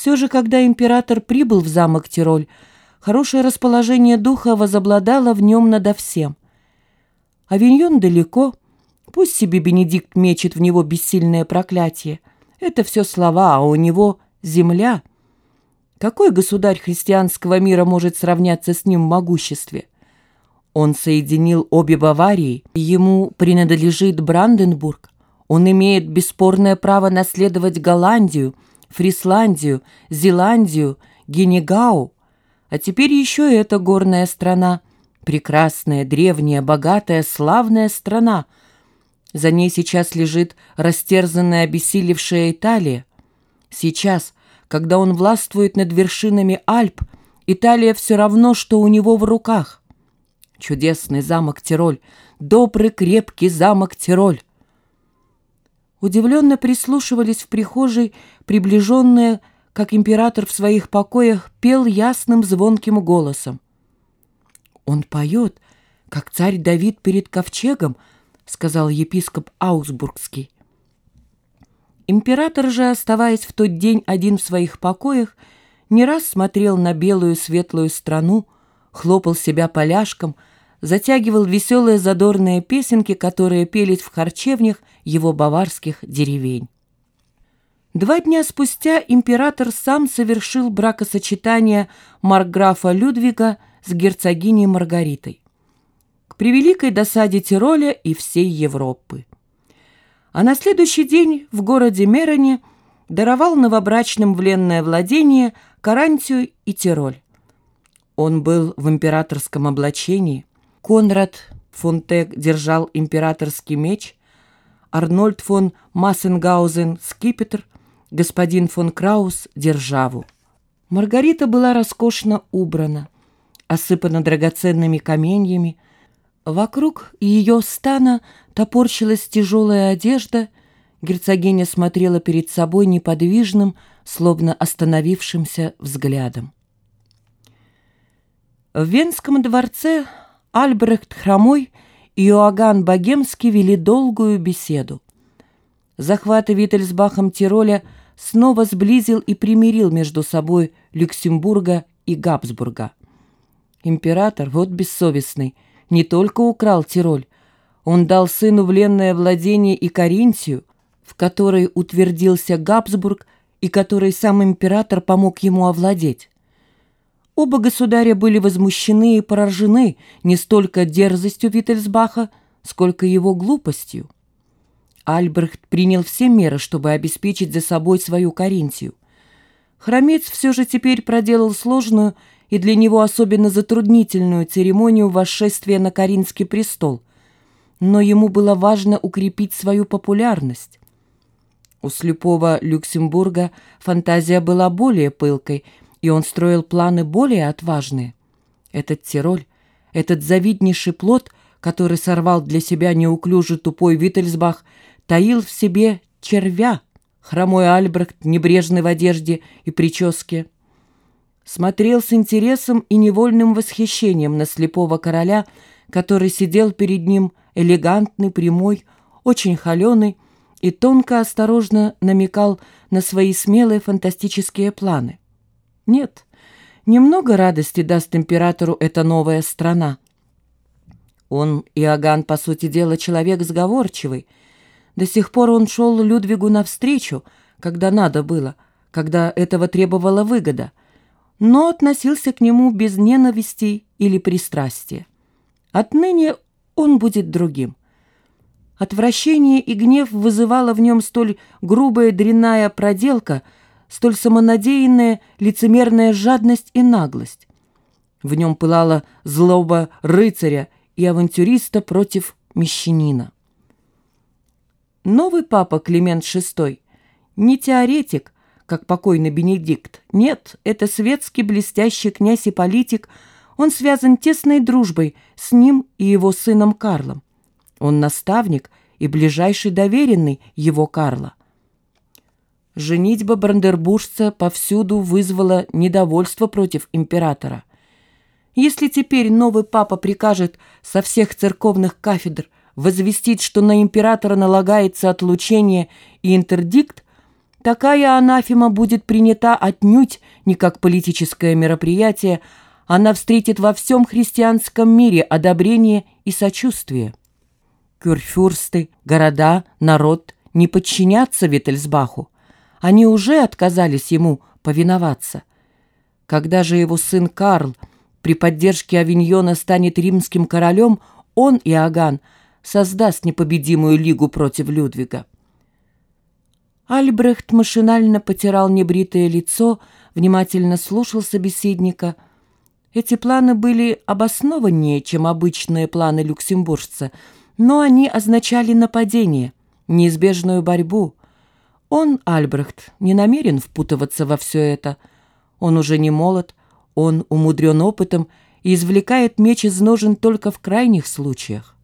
Все же, когда император прибыл в замок Тироль, хорошее расположение духа возобладало в нем надо всем. Авиньон далеко, пусть себе Бенедикт мечет в него бессильное проклятие. Это все слова, а у него земля. Какой государь христианского мира может сравняться с ним в могуществе? Он соединил обе Баварии, ему принадлежит Бранденбург. Он имеет бесспорное право наследовать Голландию, Фрисландию, Зеландию, Генегау. А теперь еще эта горная страна, прекрасная, древняя, богатая, славная страна. За ней сейчас лежит растерзанная, обессилевшая Италия. Сейчас, когда он властвует над вершинами Альп, Италия все равно, что у него в руках. Чудесный замок Тироль, добрый крепкий замок Тироль. Удивленно прислушивались в прихожей приближенные, как император в своих покоях пел ясным звонким голосом. «Он поет, как царь Давид перед ковчегом», — сказал епископ Аусбургский. Император же, оставаясь в тот день один в своих покоях, не раз смотрел на белую светлую страну, хлопал себя поляшком — затягивал веселые задорные песенки, которые пелись в харчевнях его баварских деревень. Два дня спустя император сам совершил бракосочетание маркграфа Людвига с герцогиней Маргаритой. К превеликой досаде Тироля и всей Европы. А на следующий день в городе Мероне даровал новобрачным вленное владение Карантию и Тироль. Он был в императорском облачении, Конрад фон Тег держал императорский меч, Арнольд фон Массенгаузен — скипетр, господин фон Краус — державу. Маргарита была роскошно убрана, осыпана драгоценными каменьями. Вокруг ее стана топорщилась тяжелая одежда, герцогиня смотрела перед собой неподвижным, словно остановившимся взглядом. В Венском дворце Альбрехт Хромой и Иоганн Богемский вели долгую беседу. Захват Виттельсбахом Тироля снова сблизил и примирил между собой Люксембурга и Габсбурга. Император, вот бессовестный, не только украл Тироль, он дал сыну вленное владение и Каринтию, в которой утвердился Габсбург и которой сам император помог ему овладеть. Оба государя были возмущены и поражены не столько дерзостью Виттельсбаха, сколько его глупостью. Альбрехт принял все меры, чтобы обеспечить за собой свою Каринтию. Хромец все же теперь проделал сложную и для него особенно затруднительную церемонию восшествия на Каринский престол, но ему было важно укрепить свою популярность. У слепого Люксембурга фантазия была более пылкой – и он строил планы более отважные. Этот Тироль, этот завиднейший плод, который сорвал для себя неуклюжий тупой Виттельсбах, таил в себе червя, хромой Альбрехт, небрежный в одежде и прическе. Смотрел с интересом и невольным восхищением на слепого короля, который сидел перед ним элегантный, прямой, очень холеный и тонко осторожно намекал на свои смелые фантастические планы. Нет, немного радости даст императору эта новая страна. Он, Иоганн, по сути дела, человек сговорчивый. До сих пор он шел Людвигу навстречу, когда надо было, когда этого требовала выгода, но относился к нему без ненависти или пристрастия. Отныне он будет другим. Отвращение и гнев вызывала в нем столь грубая дрянная проделка — столь самонадеянная лицемерная жадность и наглость. В нем пылала злоба рыцаря и авантюриста против мещанина. Новый папа Климент VI не теоретик, как покойный Бенедикт. Нет, это светский блестящий князь и политик. Он связан тесной дружбой с ним и его сыном Карлом. Он наставник и ближайший доверенный его Карла. Женитьба брандербуржца повсюду вызвала недовольство против императора. Если теперь новый папа прикажет со всех церковных кафедр возвестить, что на императора налагается отлучение и интердикт, такая анафема будет принята отнюдь не как политическое мероприятие, она встретит во всем христианском мире одобрение и сочувствие. Кюрфюрсты, города, народ не подчинятся Виттельсбаху. Они уже отказались ему повиноваться. Когда же его сын Карл при поддержке Авиньона станет римским королем, он, Иоганн, создаст непобедимую лигу против Людвига. Альбрехт машинально потирал небритое лицо, внимательно слушал собеседника — эти планы были обоснованнее, чем обычные планы люксембуржца, но они означали нападение, неизбежную борьбу. Он, Альбрехт, не намерен впутываться во все это. Он уже не молод, он умудрен опытом и извлекает меч из ножен только в крайних случаях.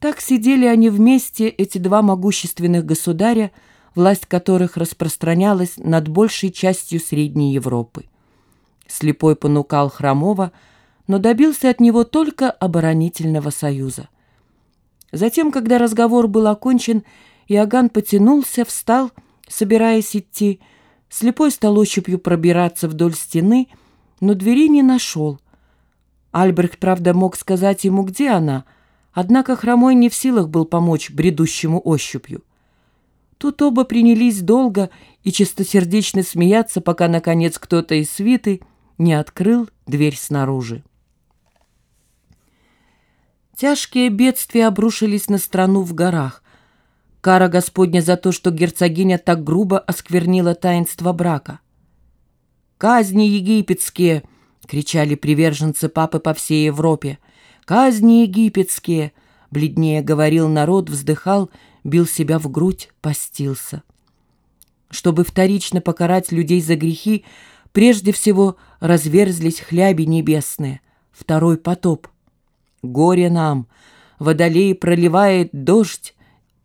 Так сидели они вместе, эти два могущественных государя, власть которых распространялась над большей частью Средней Европы. Слепой понукал Хромова, но добился от него только оборонительного союза. Затем, когда разговор был окончен, Иоганн потянулся, встал, собираясь идти. Слепой стал ощупью пробираться вдоль стены, но двери не нашел. Альбрехт, правда, мог сказать ему, где она, однако Хромой не в силах был помочь бредущему ощупью. Тут оба принялись долго и чистосердечно смеяться, пока, наконец, кто-то из свиты не открыл дверь снаружи. Тяжкие бедствия обрушились на страну в горах. Кара Господня за то, что герцогиня так грубо осквернила таинство брака. «Казни египетские!» — кричали приверженцы папы по всей Европе. «Казни египетские!» — бледнее говорил народ, вздыхал, бил себя в грудь, постился. Чтобы вторично покарать людей за грехи, Прежде всего разверзлись хляби небесные, второй потоп. «Горе нам! Водолей проливает дождь!»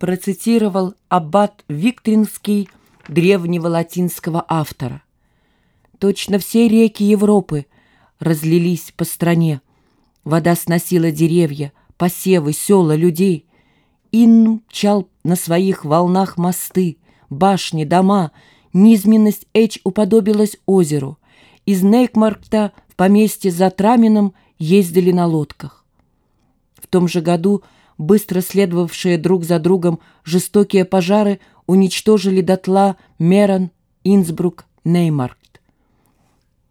Процитировал аббат Виктринский древнего латинского автора. Точно все реки Европы разлились по стране. Вода сносила деревья, посевы, села, людей. Ин мчал на своих волнах мосты, башни, дома — Низменность Эч уподобилась озеру. Из Нейкмаркта в поместье за Трамином ездили на лодках. В том же году быстро следовавшие друг за другом жестокие пожары уничтожили дотла Мерон, Инсбрук, Неймаркт.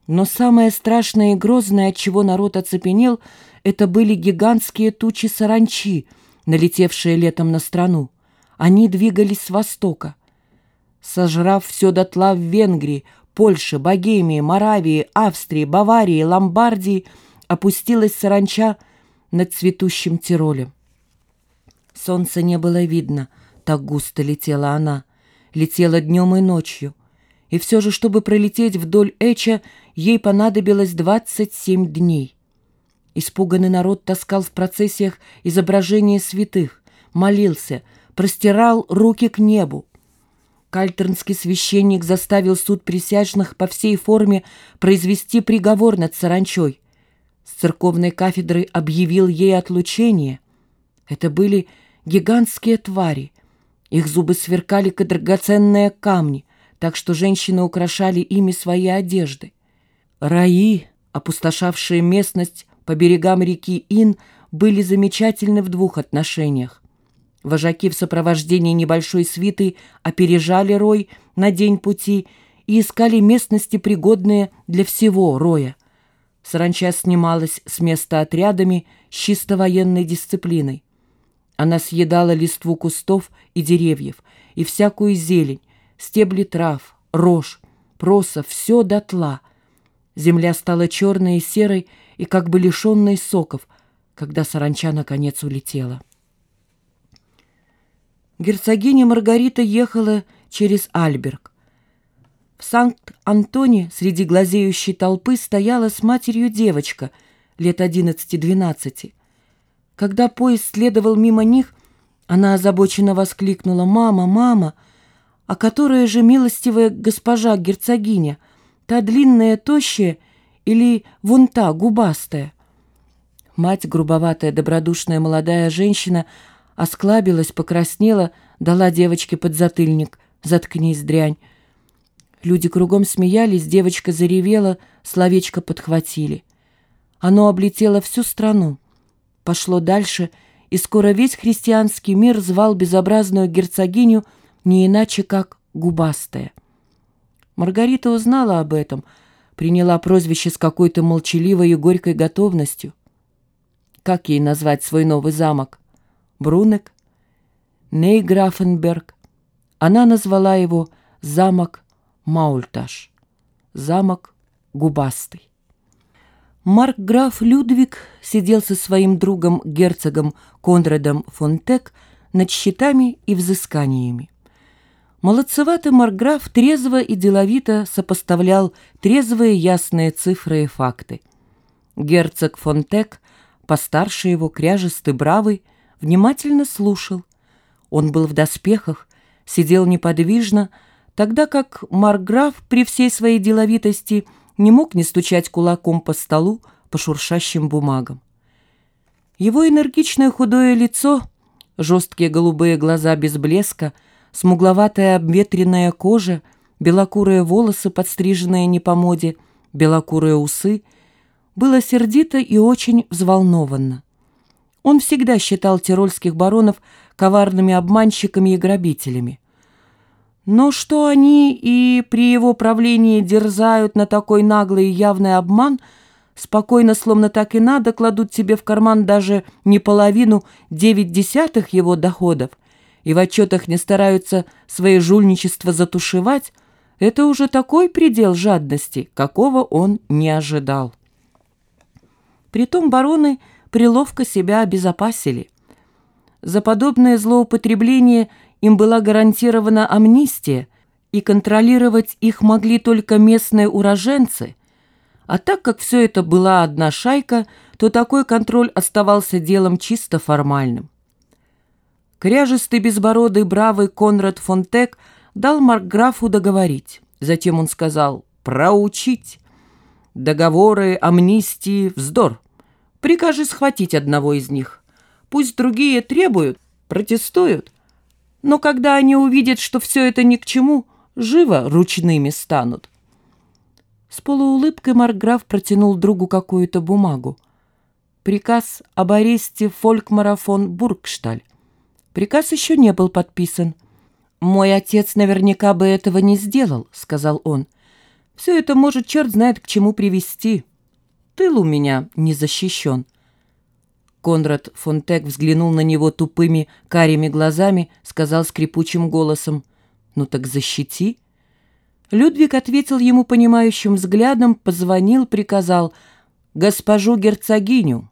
Но самое страшное и грозное, от чего народ оцепенел, это были гигантские тучи саранчи, налетевшие летом на страну. Они двигались с востока сожрав все дотла в Венгрии, Польше, Богемии, Моравии, Австрии, Баварии, Ломбардии, опустилась саранча над цветущим Тиролем. Солнца не было видно, так густо летела она, летела днем и ночью. И все же, чтобы пролететь вдоль Эча, ей понадобилось 27 дней. Испуганный народ таскал в процессиях изображения святых, молился, простирал руки к небу. Кальтернский священник заставил суд присяжных по всей форме произвести приговор над саранчой. С церковной кафедры объявил ей отлучение. Это были гигантские твари. Их зубы сверкали, как драгоценные камни, так что женщины украшали ими свои одежды. Раи, опустошавшие местность по берегам реки Ин, были замечательны в двух отношениях. Вожаки в сопровождении небольшой свиты опережали рой на день пути и искали местности, пригодные для всего роя. Саранча снималась с места отрядами с чисто военной дисциплиной. Она съедала листву кустов и деревьев, и всякую зелень, стебли трав, рожь, проса, все дотла. Земля стала черной и серой и как бы лишенной соков, когда саранча наконец улетела. Герцогиня Маргарита ехала через Альберг. В Санкт-Антоне среди глазеющей толпы стояла с матерью девочка лет одиннадцати-двенадцати. Когда поезд следовал мимо них, она озабоченно воскликнула «Мама, мама!» А которая же милостивая госпожа герцогиня, та длинная, тощая или вон та, губастая? Мать, грубоватая, добродушная молодая женщина, осклабилась, покраснела, дала девочке подзатыльник. Заткнись, дрянь. Люди кругом смеялись, девочка заревела, словечко подхватили. Оно облетело всю страну, пошло дальше, и скоро весь христианский мир звал безобразную герцогиню не иначе, как губастая. Маргарита узнала об этом, приняла прозвище с какой-то молчаливой и горькой готовностью. Как ей назвать свой новый замок? Брунек? Нейграфенберг? Она назвала его замок Маульташ, замок Губастый. Марк-граф Людвиг сидел со своим другом герцогом Конрадом фон Тек над счетами и взысканиями. Молодцеватый маркграф трезво и деловито сопоставлял трезвые ясные цифры и факты. Герцог фон Тек, постарше его, кряжестый, бравый, внимательно слушал. Он был в доспехах, сидел неподвижно, тогда как Марграф при всей своей деловитости не мог не стучать кулаком по столу по шуршащим бумагам. Его энергичное худое лицо, жесткие голубые глаза без блеска, смугловатая обветренная кожа, белокурые волосы, подстриженные не по моде, белокурые усы, было сердито и очень взволнованно. Он всегда считал тирольских баронов коварными обманщиками и грабителями. Но что они и при его правлении дерзают на такой наглый и явный обман, спокойно, словно так и надо, кладут себе в карман даже не половину, девять десятых его доходов, и в отчетах не стараются свои жульничества затушевать, это уже такой предел жадности, какого он не ожидал. Притом бароны приловко себя обезопасили. За подобное злоупотребление – им была гарантирована амнистия, и контролировать их могли только местные уроженцы. А так как все это была одна шайка, то такой контроль оставался делом чисто формальным. Кряжистый, безбородый, бравый Конрад фон Тек дал Маркграфу договорить. Затем он сказал «проучить». Договоры, амнистии, вздор. Прикажи схватить одного из них. Пусть другие требуют, протестуют, но когда они увидят, что все это ни к чему, живо ручными станут. С полуулыбкой Маркграф протянул другу какую-то бумагу. Приказ об аресте Фолькмара фон Бургшталь. Приказ еще не был подписан. «Мой отец наверняка бы этого не сделал», — сказал он. «Все это может черт знает к чему привести. Тыл у меня не защищен». Конрад фон Тек взглянул на него тупыми карими глазами, сказал скрипучим голосом «Ну так защити». Людвиг ответил ему понимающим взглядом, позвонил, приказал «Госпожу герцогиню,